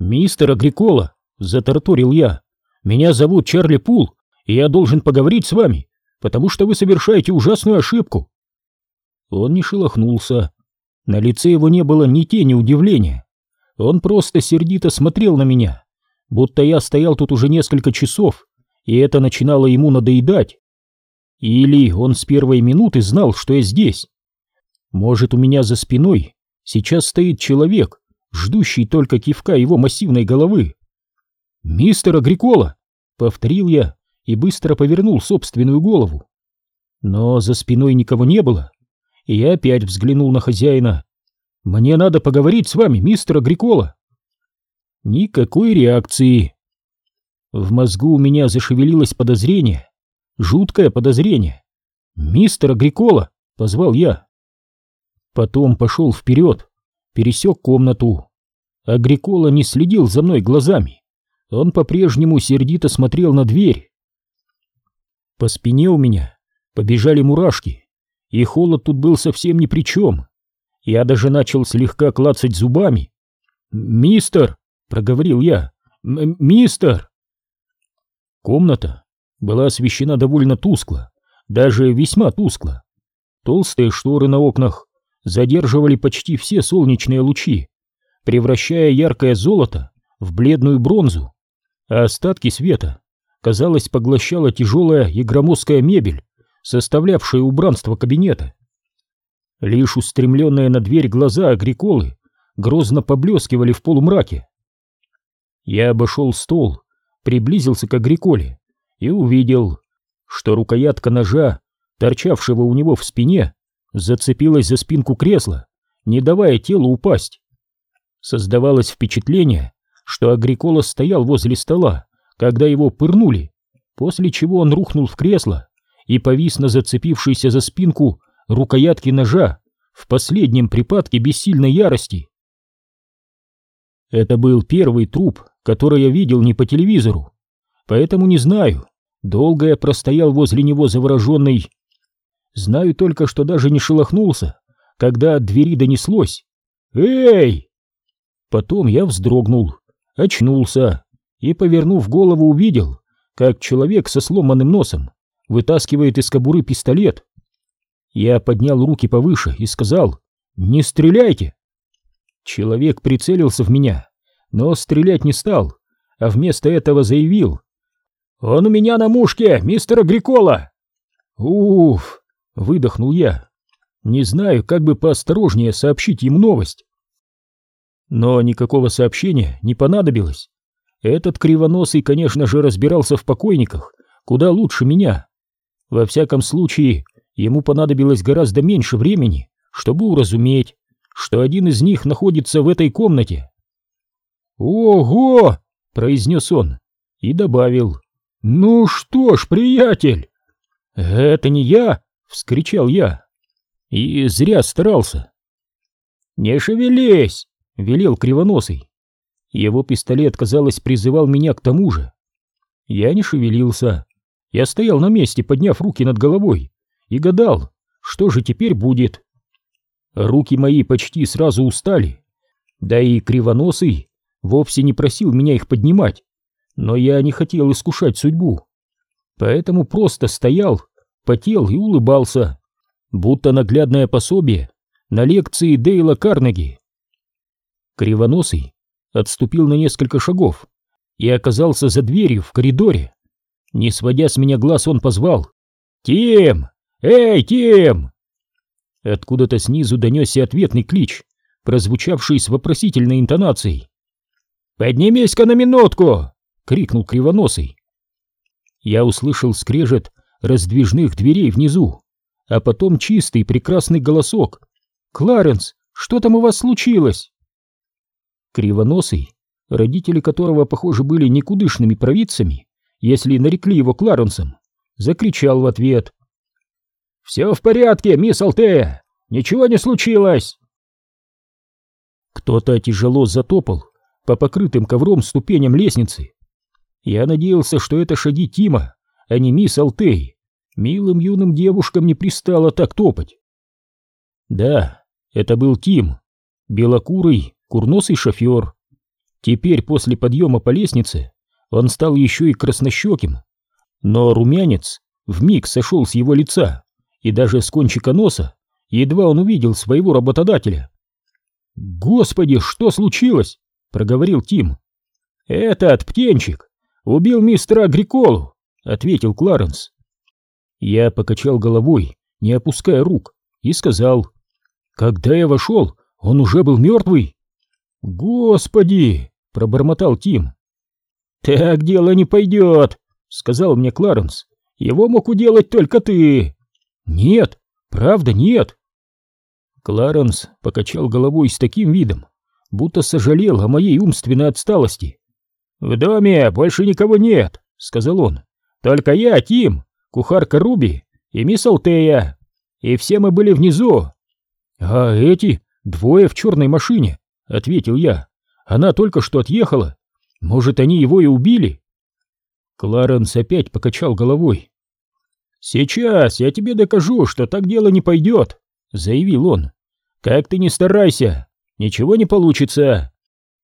«Мистер Агрикола», — затарторил я, — «меня зовут Чарли Пул, и я должен поговорить с вами, потому что вы совершаете ужасную ошибку». Он не шелохнулся. На лице его не было ни тени удивления. Он просто сердито смотрел на меня, будто я стоял тут уже несколько часов, и это начинало ему надоедать. Или он с первой минуты знал, что я здесь. Может, у меня за спиной сейчас стоит человек, ждущий только кивка его массивной головы. «Мистер Агрикола!» — повторил я и быстро повернул собственную голову. Но за спиной никого не было, и я опять взглянул на хозяина. «Мне надо поговорить с вами, мистер Агрикола!» Никакой реакции. В мозгу у меня зашевелилось подозрение, жуткое подозрение. «Мистер Агрикола!» — позвал я. Потом пошел вперед, пересек комнату. Агрикола не следил за мной глазами. Он по-прежнему сердито смотрел на дверь. По спине у меня побежали мурашки, и холод тут был совсем ни при чем. Я даже начал слегка клацать зубами. «Мистер!» — проговорил я. «Мистер!» Комната была освещена довольно тускло, даже весьма тускло. Толстые шторы на окнах задерживали почти все солнечные лучи, превращая яркое золото в бледную бронзу, а остатки света, казалось, поглощала тяжелая и громоздкая мебель, составлявшая убранство кабинета. Лишь устремленные на дверь глаза агриколы грозно поблескивали в полумраке. Я обошел стол, приблизился к агриколе и увидел, что рукоятка ножа, торчавшего у него в спине, зацепилась за спинку кресла, не давая телу упасть. Создавалось впечатление, что Агрикола стоял возле стола, когда его пырнули, после чего он рухнул в кресло и повис на зацепившейся за спинку рукоятки ножа в последнем припадке бессильной ярости. Это был первый труп, который я видел не по телевизору, поэтому не знаю, долго я простоял возле него завороженный Знаю только, что даже не шелохнулся, когда от двери донеслось «Эй!». Потом я вздрогнул, очнулся и, повернув голову, увидел, как человек со сломанным носом вытаскивает из кобуры пистолет. Я поднял руки повыше и сказал «Не стреляйте!». Человек прицелился в меня, но стрелять не стал, а вместо этого заявил «Он у меня на мушке, мистер Агрикола!» Уф, Выдохнул я. Не знаю, как бы поосторожнее сообщить ему новость. Но никакого сообщения не понадобилось. Этот кривоносый, конечно же, разбирался в покойниках куда лучше меня. Во всяком случае, ему понадобилось гораздо меньше времени, чтобы уразуметь, что один из них находится в этой комнате. «Ого!» — произнес он и добавил. «Ну что ж, приятель!» «Это не я!» Вскричал я. И зря старался. «Не шевелись!» — велел Кривоносый. Его пистолет, казалось, призывал меня к тому же. Я не шевелился. Я стоял на месте, подняв руки над головой, и гадал, что же теперь будет. Руки мои почти сразу устали. Да и Кривоносый вовсе не просил меня их поднимать, но я не хотел искушать судьбу. Поэтому просто стоял потел и улыбался, будто наглядное пособие на лекции Дейла Карнеги. Кривоносый отступил на несколько шагов и оказался за дверью в коридоре. Не сводя с меня глаз, он позвал «Тим! Эй, Тим!» Откуда-то снизу донесся ответный клич, прозвучавший с вопросительной интонацией. «Поднимись-ка на минутку!» — крикнул Кривоносый. Я услышал скрежет раздвижных дверей внизу, а потом чистый прекрасный голосок. «Кларенс, что там у вас случилось?» Кривоносый, родители которого, похоже, были никудышными провидцами, если нарекли его Кларенсом, закричал в ответ. «Все в порядке, мисс Алтея! Ничего не случилось!» Кто-то тяжело затопал по покрытым ковром ступеням лестницы. Я надеялся, что это шаги Тима, а не мисс Алтей. Милым юным девушкам не пристало так топать. Да, это был Тим, белокурый, курносый шофер. Теперь после подъема по лестнице он стал еще и краснощеким, но румянец вмиг сошел с его лица, и даже с кончика носа едва он увидел своего работодателя. «Господи, что случилось?» — проговорил Тим. «Этот птенчик убил мистера Агриколу», — ответил Кларенс. Я покачал головой, не опуская рук, и сказал, «Когда я вошел, он уже был мертвый». «Господи!» — пробормотал Тим. «Так дело не пойдет», — сказал мне Кларенс. «Его мог уделать только ты». «Нет, правда нет». Кларенс покачал головой с таким видом, будто сожалел о моей умственной отсталости. «В доме больше никого нет», — сказал он. «Только я, Тим, кухарка Руби и мисс Алтея. И все мы были внизу». «А эти двое в черной машине», — ответил я. «Она только что отъехала. Может, они его и убили?» Кларенс опять покачал головой. «Сейчас я тебе докажу, что так дело не пойдет», — заявил он. «Как ты не старайся, ничего не получится.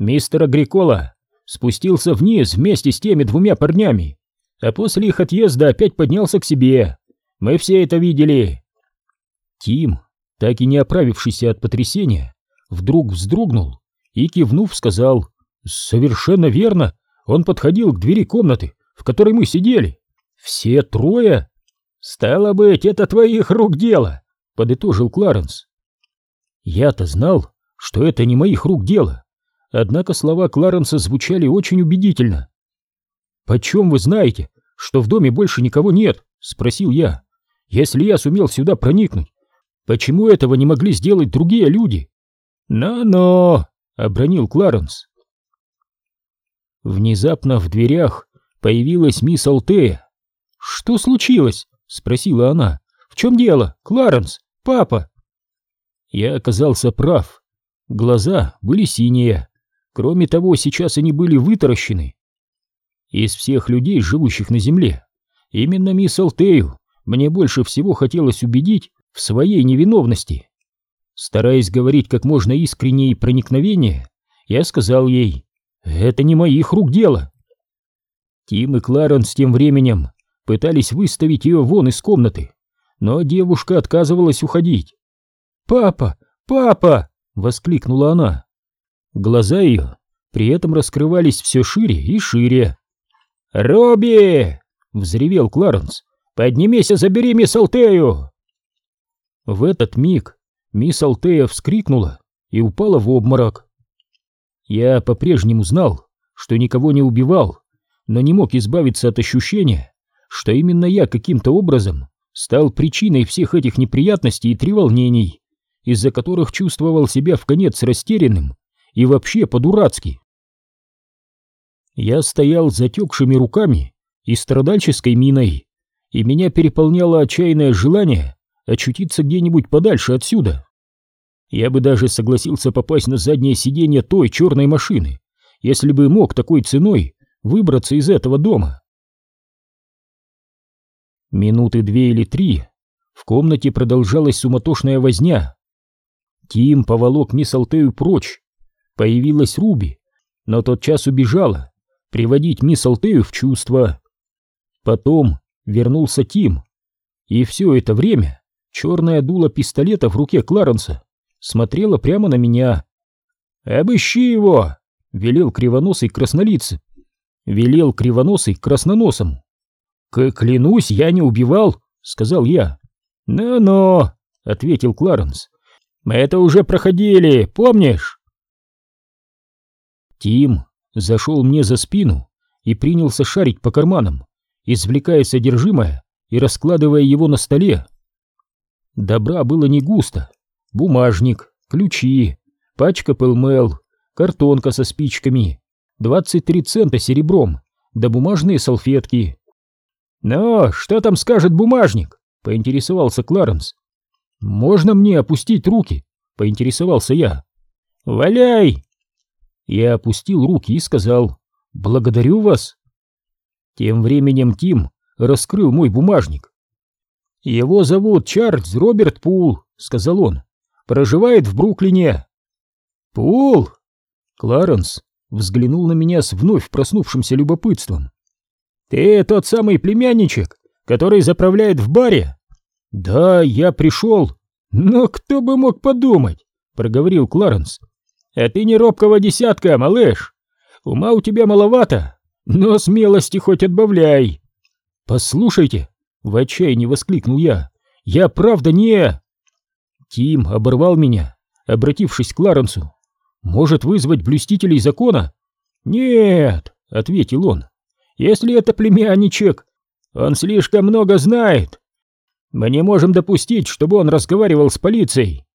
Мистер Агрикола спустился вниз вместе с теми двумя парнями, а после их отъезда опять поднялся к себе. Мы все это видели». Тим, так и не оправившийся от потрясения, вдруг вздрогнул и, кивнув, сказал «Совершенно верно, он подходил к двери комнаты, в которой мы сидели. Все трое?» «Стало быть, это твоих рук дело», — подытожил Кларенс. Я-то знал, что это не моих рук дело, однако слова Кларенса звучали очень убедительно. «Почем вы знаете, что в доме больше никого нет?» — спросил я. «Если я сумел сюда проникнуть, почему этого не могли сделать другие люди?» «Но-но!» — обронил Кларенс. Внезапно в дверях появилась мисс Алтея. «Что случилось?» — спросила она. «В чем дело? Кларенс? Папа?» Я оказался прав. Глаза были синие. Кроме того, сейчас они были вытаращены. Из всех людей, живущих на земле, именно мисс Алтею мне больше всего хотелось убедить в своей невиновности. Стараясь говорить как можно искреннее и проникновение, я сказал ей, «Это не моих рук дело». Тим и Кларенс тем временем пытались выставить ее вон из комнаты, но девушка отказывалась уходить. «Папа! Папа!» — воскликнула она. Глаза ее при этом раскрывались все шире и шире. «Робби!» — взревел Кларенс. «Поднимись и забери мисс Алтею!» В этот миг мисс Алтея вскрикнула и упала в обморок. Я по-прежнему знал, что никого не убивал, но не мог избавиться от ощущения, что именно я каким-то образом стал причиной всех этих неприятностей и треволнений, из-за которых чувствовал себя в конец растерянным и вообще по-дурацки. Я стоял с затекшими руками и страдальческой миной, и меня переполняло отчаянное желание очутиться где-нибудь подальше отсюда. Я бы даже согласился попасть на заднее сиденье той черной машины, если бы мог такой ценой выбраться из этого дома. Минуты две или три в комнате продолжалась суматошная возня. Тим поволок мисс Алтею прочь. Появилась Руби, но тотчас убежала, приводить мисс Алтею в чувство. Потом вернулся Тим, и все это время черное дуло пистолета в руке Кларенса смотрело прямо на меня. «Обыщи его!» — велел кривоносый краснолицый. Велел кривоносый красноносому. «Клянусь, я не убивал», — сказал я. «Ну-ну», — ответил Кларенс. «Мы это уже проходили, помнишь?» Тим зашел мне за спину и принялся шарить по карманам, извлекая содержимое и раскладывая его на столе. Добра было не густо. Бумажник, ключи, пачка пылмел, картонка со спичками, 23 цента серебром, да бумажные салфетки. «Ну, что там скажет бумажник?» — поинтересовался Кларенс. «Можно мне опустить руки?» — поинтересовался я. «Валяй!» Я опустил руки и сказал «Благодарю вас». Тем временем Тим раскрыл мой бумажник. «Его зовут Чарльз Роберт Пул», — сказал он. «Проживает в Бруклине». «Пул?» Кларенс взглянул на меня с вновь проснувшимся любопытством. «Ты тот самый племянничек, который заправляет в баре?» «Да, я пришел». «Но кто бы мог подумать?» — проговорил Кларенс. «А ты не робкого десятка, малыш. Ума у тебя маловато, но смелости хоть отбавляй». «Послушайте», — в отчаянии воскликнул я, — «я правда не...» Тим оборвал меня, обратившись к Кларенсу. «Может вызвать блюстителей закона?» «Нет», — ответил он, — «если это племянничек, он слишком много знает. Мы не можем допустить, чтобы он разговаривал с полицией».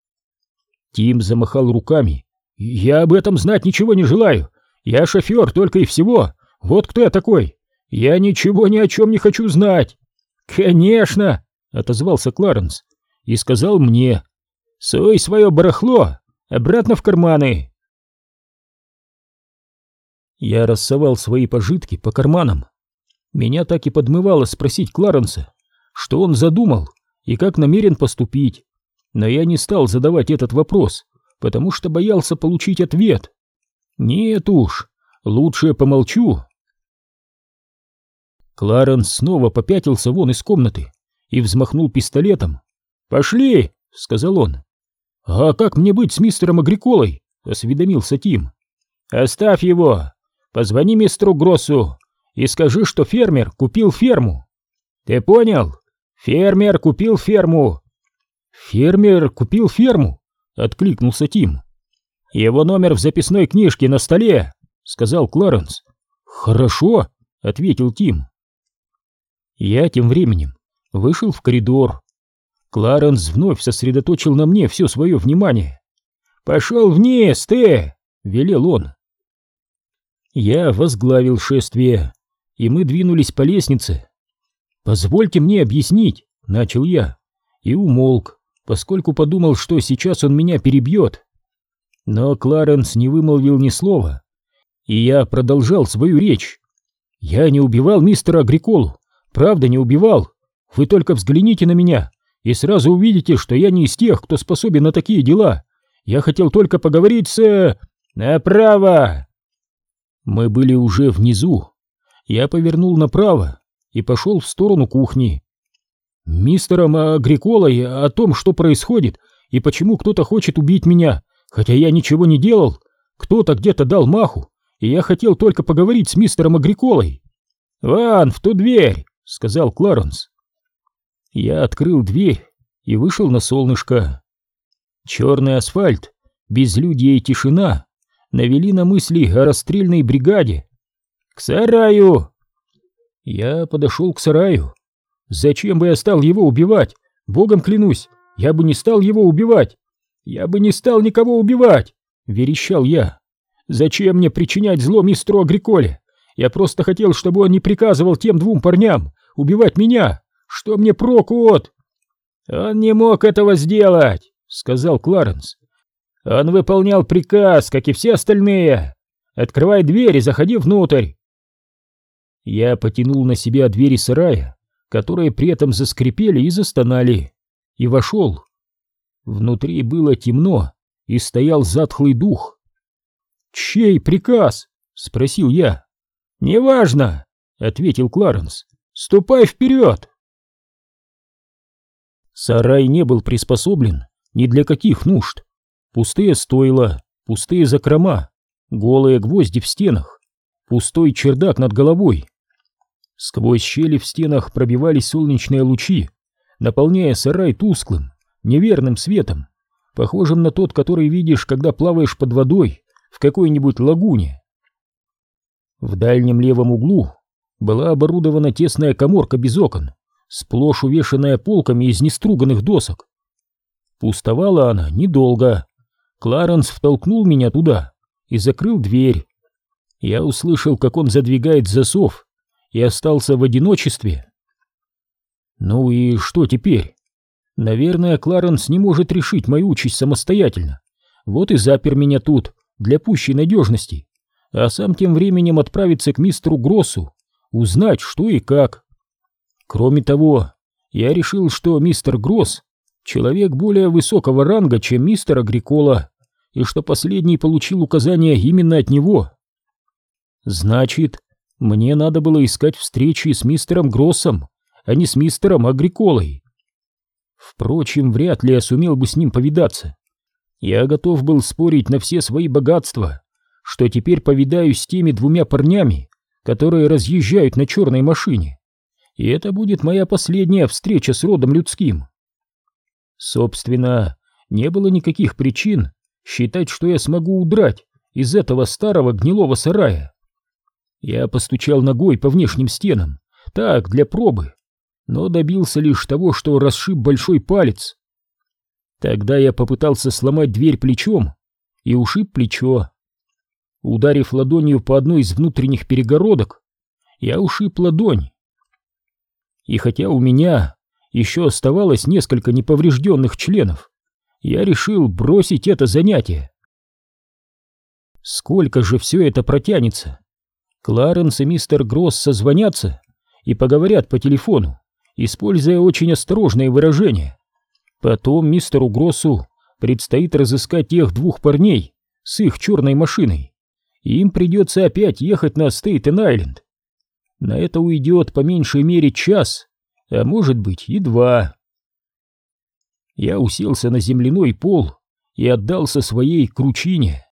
Тим замахал руками. «Я об этом знать ничего не желаю. Я шофер только и всего. Вот кто я такой. Я ничего ни о чем не хочу знать». «Конечно!» — отозвался Кларенс и сказал мне. «Суй свое барахло обратно в карманы!» Я рассовал свои пожитки по карманам. Меня так и подмывало спросить Кларенса, что он задумал и как намерен поступить. Но я не стал задавать этот вопрос, потому что боялся получить ответ. Нет уж, лучше помолчу. Кларенс снова попятился вон из комнаты и взмахнул пистолетом. «Пошли!» — сказал он. «А как мне быть с мистером Агриколой?» — осведомился Тим. «Оставь его! Позвони мистеру Гроссу и скажи, что фермер купил ферму. Ты понял? Фермер купил ферму!» «Фермер купил ферму?» — откликнулся Тим. «Его номер в записной книжке на столе!» — сказал Кларенс. «Хорошо!» — ответил Тим. Я тем временем вышел в коридор. Кларенс вновь сосредоточил на мне все свое внимание. «Пошел вниз, ты!» — велел он. Я возглавил шествие, и мы двинулись по лестнице. «Позвольте мне объяснить», — начал я, и умолк, поскольку подумал, что сейчас он меня перебьет. Но Кларенс не вымолвил ни слова, и я продолжал свою речь. «Я не убивал мистера Агриколу, Правда, не убивал. Вы только взгляните на меня и сразу увидите, что я не из тех, кто способен на такие дела. Я хотел только поговорить с... Направо!» Мы были уже внизу. Я повернул направо и пошел в сторону кухни. Мистером Агриколой о том, что происходит и почему кто-то хочет убить меня, хотя я ничего не делал. Кто-то где-то дал маху, и я хотел только поговорить с мистером Агриколой. «Ван, в ту дверь!» — сказал Кларенс. Я открыл дверь и вышел на солнышко. Черный асфальт, безлюдье и тишина навели на мысли о расстрельной бригаде. «К сараю!» Я подошел к сараю. Зачем бы я стал его убивать? Богом клянусь, я бы не стал его убивать. Я бы не стал никого убивать, верещал я. Зачем мне причинять зло мистеру Агриколе? Я просто хотел, чтобы он не приказывал тем двум парням убивать меня. Что мне проку от...» «Он не мог этого сделать», — сказал Кларенс. «Он выполнял приказ, как и все остальные. Открывай дверь и заходи внутрь». Я потянул на себя двери сарая, которые при этом заскрипели и застонали, и вошел. Внутри было темно, и стоял затхлый дух. «Чей приказ?» — спросил я. «Неважно», — ответил Кларенс. «Ступай вперед!» Сарай не был приспособлен ни для каких нужд. Пустые стойла, пустые закрома, голые гвозди в стенах, пустой чердак над головой. Сквозь щели в стенах пробивались солнечные лучи, наполняя сарай тусклым, неверным светом, похожим на тот, который видишь, когда плаваешь под водой в какой-нибудь лагуне. В дальнем левом углу была оборудована тесная коморка без окон, сплошь увешанная полками из неструганных досок. Пустовала она недолго. Кларенс втолкнул меня туда и закрыл дверь. Я услышал, как он задвигает засов, и остался в одиночестве. Ну и что теперь? Наверное, Кларенс не может решить мою участь самостоятельно. Вот и запер меня тут, для пущей надежности а сам тем временем отправиться к мистеру Гроссу, узнать, что и как. Кроме того, я решил, что мистер Гросс — человек более высокого ранга, чем мистер Агрикола, и что последний получил указания именно от него. Значит, мне надо было искать встречи с мистером Гроссом, а не с мистером Агриколой. Впрочем, вряд ли я сумел бы с ним повидаться. Я готов был спорить на все свои богатства, что теперь повидаюсь с теми двумя парнями, которые разъезжают на черной машине. И это будет моя последняя встреча с родом людским. Собственно, не было никаких причин считать, что я смогу удрать из этого старого гнилого сарая. Я постучал ногой по внешним стенам, так, для пробы, но добился лишь того, что расшиб большой палец. Тогда я попытался сломать дверь плечом и ушиб плечо. Ударив ладонью по одной из внутренних перегородок, я ушиб ладонь. И хотя у меня еще оставалось несколько неповрежденных членов, я решил бросить это занятие. Сколько же все это протянется? Кларенс и мистер Гросс созвонятся и поговорят по телефону, используя очень осторожные выражения. Потом мистеру Гроссу предстоит разыскать тех двух парней с их черной машиной им придется опять ехать на Стейтен-Айленд. На это уйдет по меньшей мере час, а может быть и два. Я уселся на земляной пол и отдался своей кручине.